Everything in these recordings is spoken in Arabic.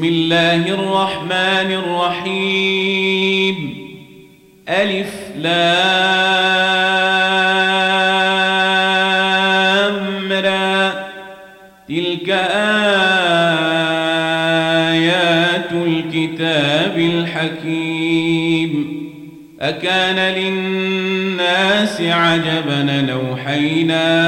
بسم الله الرحمن الرحيم. ألف لام را. تلك آيات الكتاب الحكيم. أكان للناس عجبا نوحينا إلى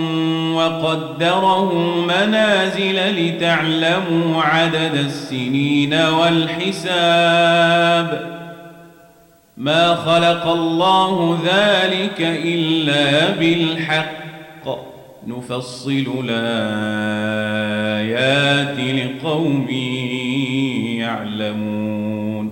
وقدره منازل لتعلموا عدد السنين والحساب. ما خلق الله ذلك إلا بالحق. نفصل الآيات لقوم يعلمون.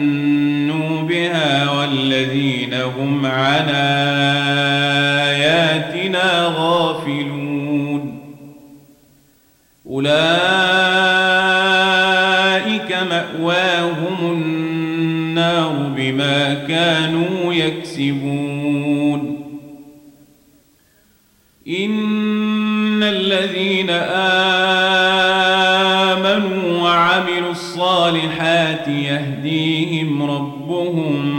عن آياتنا غافلون. أولئك مأواهم النار بما كانوا يكسبون. إن الذين آمنوا وعملوا الصالحات يهديهم ربهم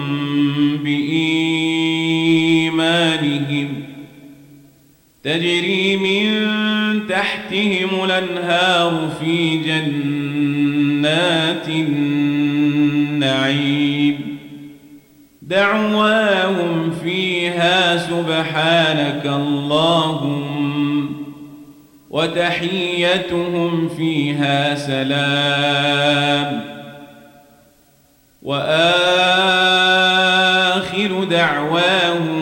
تجري من تحتهم الأنهار في جنات النعيم. دعواهم فيها سبحانك اللهم وتحيتهم فيها سلام. وآخر دعواهم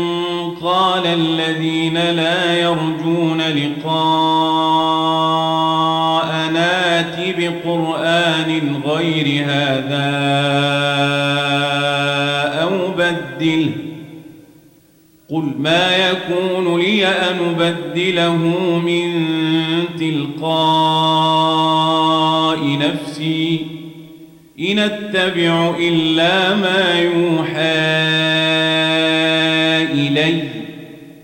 الذين لا يرجون لقاء نات بقرآن غير هذا أو بدله. قل ما يكون لي أن أبدله من تلقاء نفسي. إن أتبع إلا ما يوحى.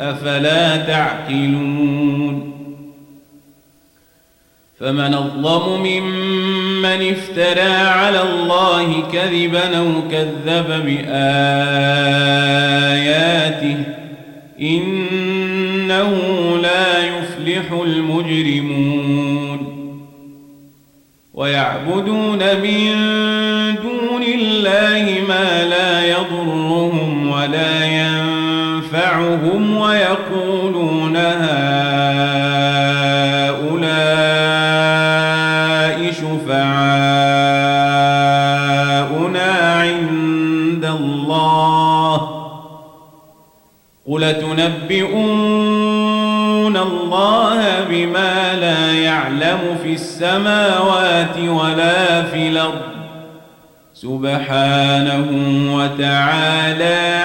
أفلا تعقلون؟ فمن أظلم ممن افترى على الله كذبا أو كذب بآياته إنه لا يفلح المجرمون. ويعبدون من دون الله ما لا يضرهم ولا ينفعهم. ويقولون هؤلاء شفعاؤنا عند الله قل تنبئون الله بما لا يعلم في السماوات ولا في الأرض سبحانه وتعالى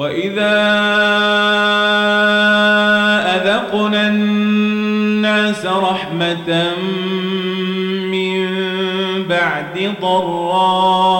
وإذا أذقنا الناس رحمة من بعد ضراء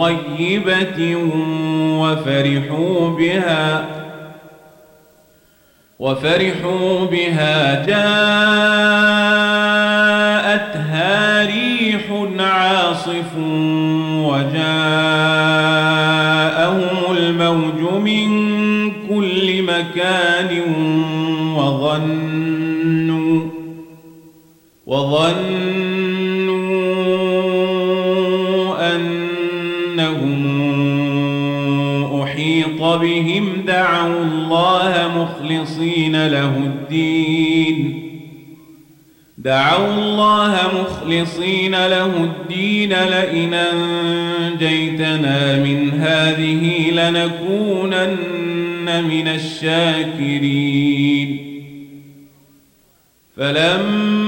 طيبة وفرحوا بها وفرحوا بها. جاءتها ريح عاصف وجاءهم الموج من كل مكان وظنوا وظنوا بهم دعوا الله مخلصين له الدين دعوا الله مخلصين له الدين لئن أنجيتنا من هذه لنكونن من الشاكرين فلما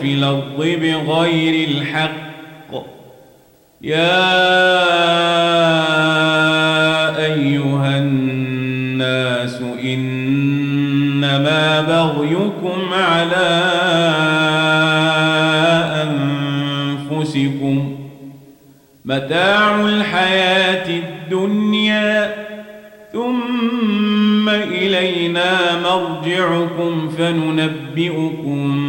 في الأرض بغير الحق. يا أيها الناس إنما بغيكم على أنفسكم. متاع الحياة الدنيا ثم إلينا مرجعكم فننبئكم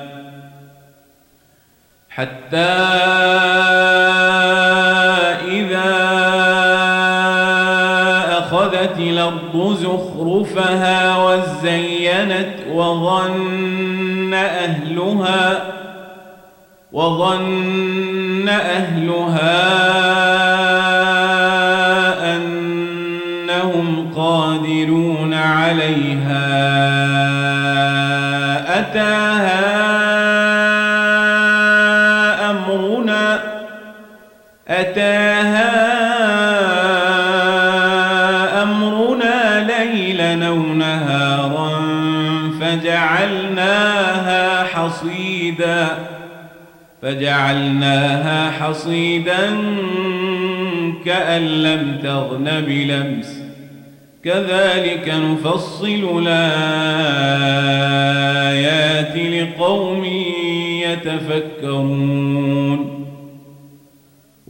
حتى إذا أخذت الأرض زخرفها وزينت وظن أهلها وظن أهلها أتاها أمرنا ليلا أو نهارا فجعلناها حصيدا فجعلناها حصيدا كأن لم تغن بلمس. كذلك نفصل الآيات لقوم يتفكرون.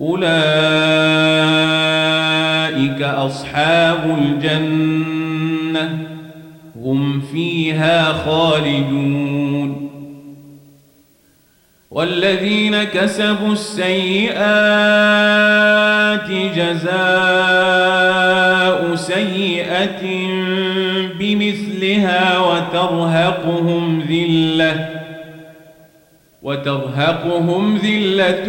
أولئك أصحاب الجنة هم فيها خالدون. والذين كسبوا السيئات جزاء سيئة بمثلها وترهقهم ذلة وترهقهم ذلة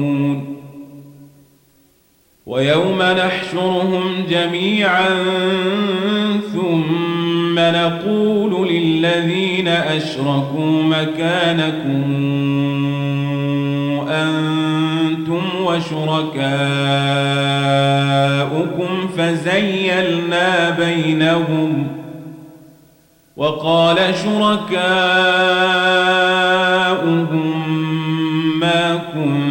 ويوم نحشرهم جميعا ثم نقول للذين أشركوا مكانكم أنتم وشركاؤكم فزيلنا بينهم وقال شركاؤهم ما كنتم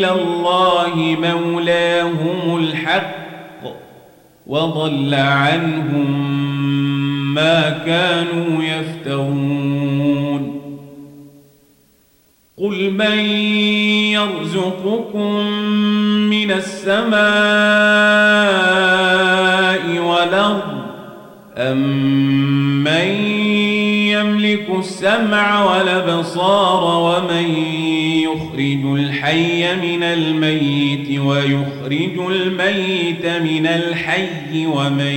إلى الله مولاهم الحق وضل عنهم ما كانوا يفترون. قل من يرزقكم من السماء والأرض أم من يملك السمع والأبصار ومن يخرج الحي من الميت ويخرج الميت من الحي ومن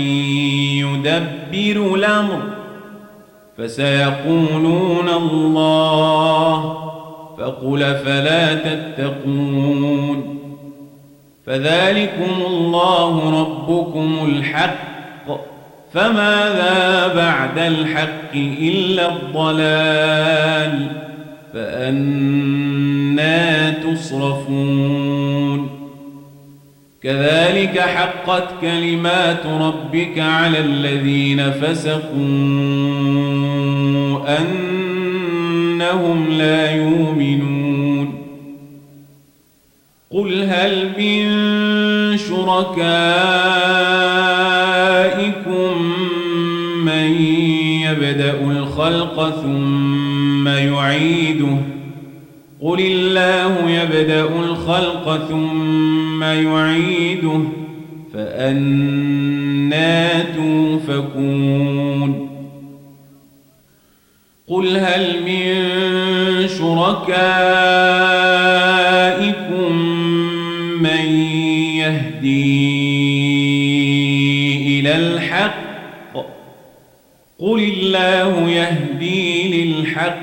يدبر الأمر. فسيقولون الله فقل فلا تتقون. فذلكم الله ربكم الحق فماذا بعد الحق إلا الضلال. فأنا تصرفون. كذلك حقت كلمات ربك على الذين فسقوا أنهم لا يؤمنون. قل هل من شركائكم من يبدأ الخلق ثم يعيده قل الله يبدأ الخلق ثم يعيده فأنا توفكون قل هل من شركائكم من يهدي إلى الحق قل الله يهدي للحق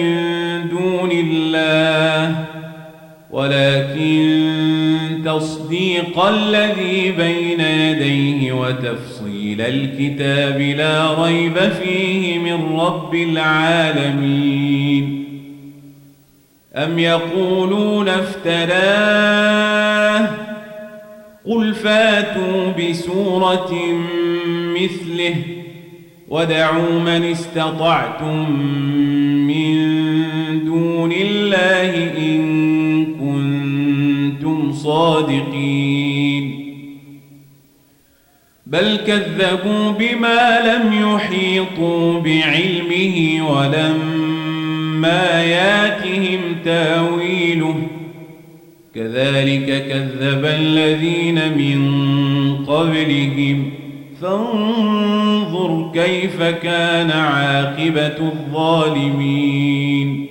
دون الله ولكن تصديق الذي بين يديه وتفصيل الكتاب لا ريب فيه من رب العالمين. أم يقولون افتراه؟ قل فاتوا بسورة مثله ودعوا من استطعتم دون الله إن كنتم صادقين. بل كذبوا بما لم يحيطوا بعلمه ولما ياتهم تاويله. كذلك كذب الذين من قبلهم. فانظر كيف كان عاقبة الظالمين.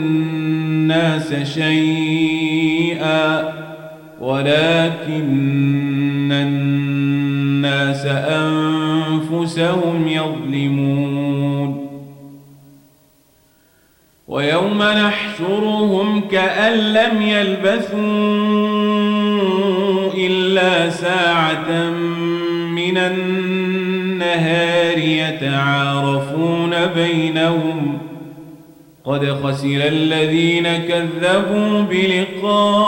الناس شيئا ولكن الناس أنفسهم يظلمون. ويوم نحشرهم كأن لم يلبثوا إلا ساعة من النهار يتعارفون بينهم قد خسر الذين كذبوا بلقاء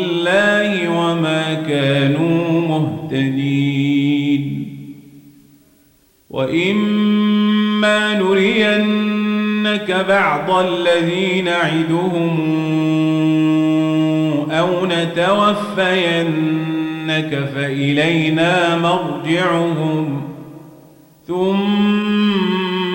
الله وما كانوا مهتدين. وإما نرينك بعض الذين نعدهم أو نتوفينك فإلينا مرجعهم. ثم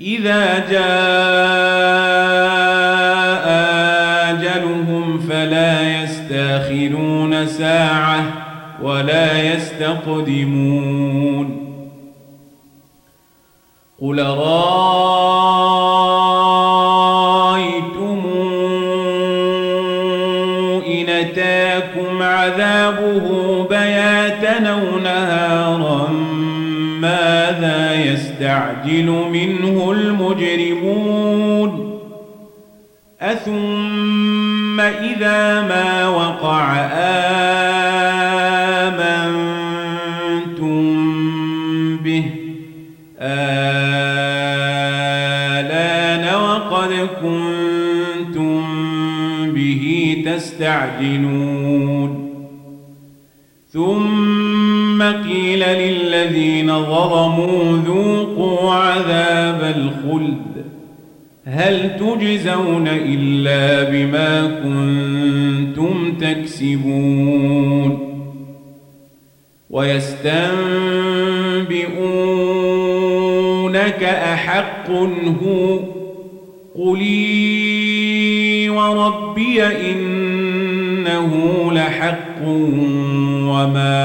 إذا جاء أجلهم فلا يستأخرون ساعة ولا يستقدمون. قل رأيتم إن أتاكم عذابه بياتا أو ماذا يستعجل منه المجرمون. أثم إذا ما وقع آمنتم به. آلان وقد كنتم به تستعجلون. ثم قيل للذين ظلموا ذوقوا عذاب الخلد. هل تجزون إلا بما كنتم تكسبون؟ ويستنبئونك أحق هو قلي وربي إنه لحق وما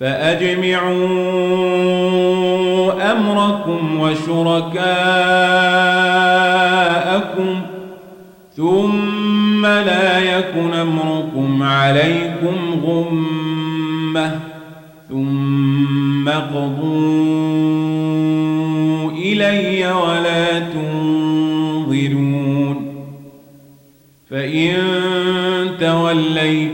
فأجمعوا أمركم وشركاءكم ثم لا يكن أمركم عليكم غمة ثم قضوا إلي ولا تنظرون فإن توليتم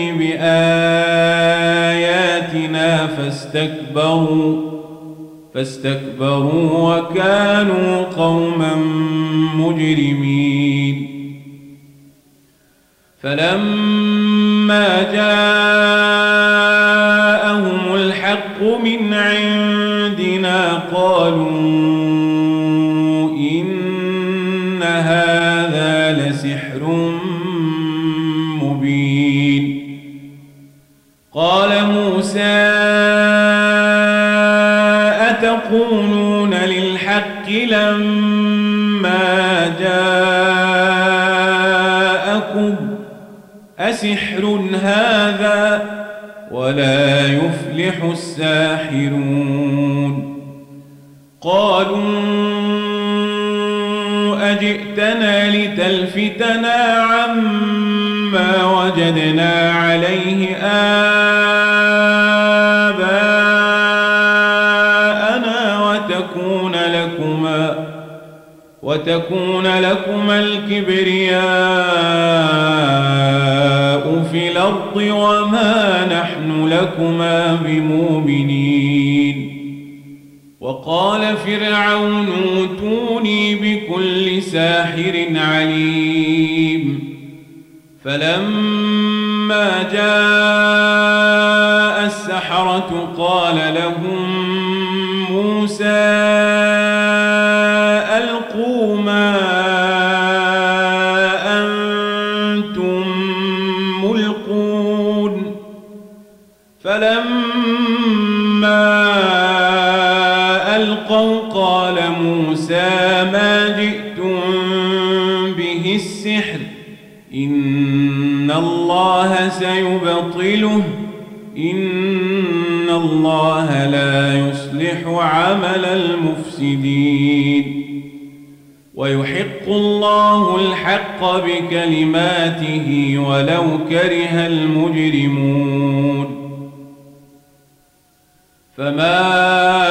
بآياتنا فاستكبروا فاستكبروا وكانوا قوما مجرمين. فلما جاءهم الحق من ولا يفلح الساحرون. قالوا أجئتنا لتلفتنا عما وجدنا عليه آباءنا وتكون لكما وتكون لكما الكبرياء في الأرض وما لكما بمؤمنين. وقال فرعون أوتوني بكل ساحر عليم. فلما جاء السحرة قال لهم موسى سيبطله. إن الله لا يصلح عمل المفسدين. ويحق الله الحق بكلماته ولو كره المجرمون. فما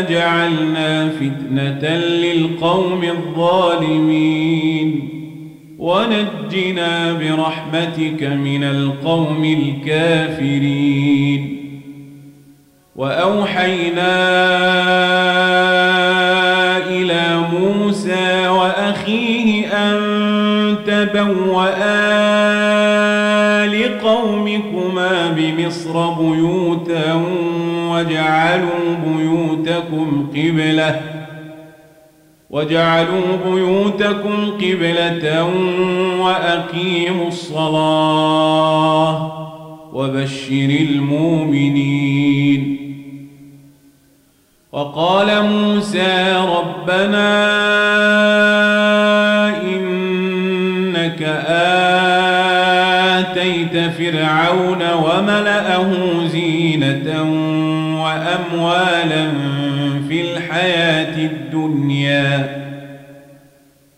لا تجعلنا فتنة للقوم الظالمين. ونجنا برحمتك من القوم الكافرين. بيوتكم قبلة وأقيموا الصلاة وبشر المؤمنين. وقال موسى ربنا إنك آتيت فرعون وملأه زينة وأموالا في الحياة الدنيا.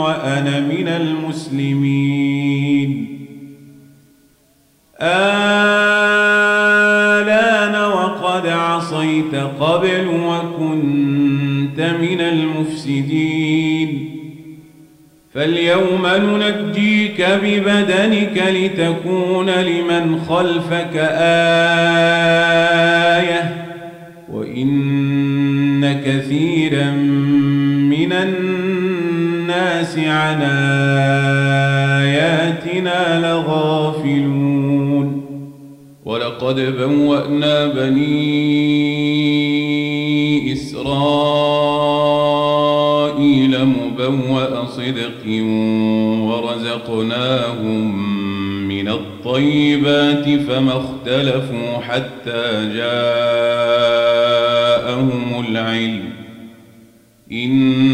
وأنا من المسلمين. آلان وقد عصيت قبل وكنت من المفسدين. فاليوم ننجيك ببدنك لتكون لمن خلفك آية وإن كثيرا من الناس عن آياتنا لغافلون. ولقد بوأنا بني إسرائيل مبوأ صدق ورزقناهم من الطيبات فما اختلفوا حتى جاءوا علم إن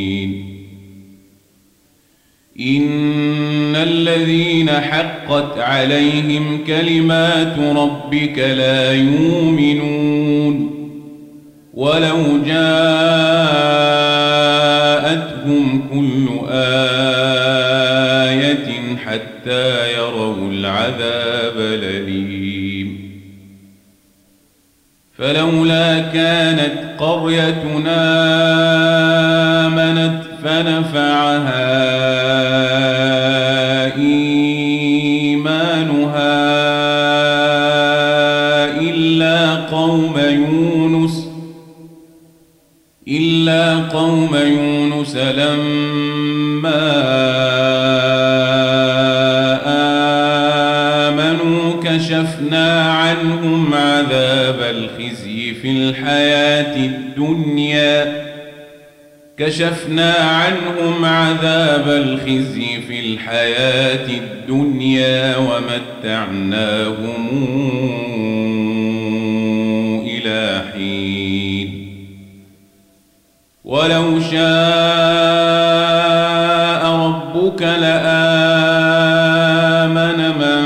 إن الذين حقت عليهم كلمات ربك لا يؤمنون ولو جاءتهم كل آية حتى يروا العذاب الأليم فلولا كانت قريتنا آمنت فنفعها قوم يونس لما آمنوا كشفنا عنهم عذاب الخزي في الحياة الدنيا. كشفنا عنهم عذاب الخزي في الحياة الدنيا ومتعناهم ولو شاء ربك لآمن من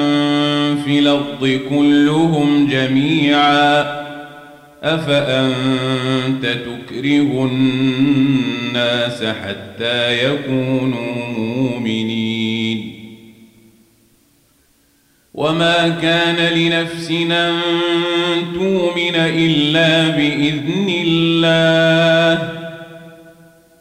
في الأرض كلهم جميعا أفأنت تكره الناس حتى يكونوا مؤمنين وما كان لنفس أن تؤمن إلا بإذن الله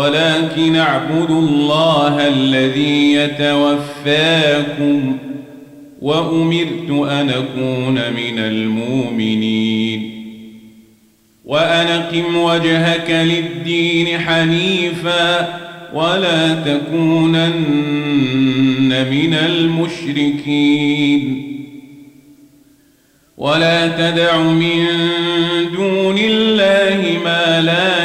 ولكن اعبدوا الله الذي يتوفاكم وأمرت أن أكون من المؤمنين. وأن أقم وجهك للدين حنيفا ولا تكونن من المشركين. ولا تدع من دون الله ما لا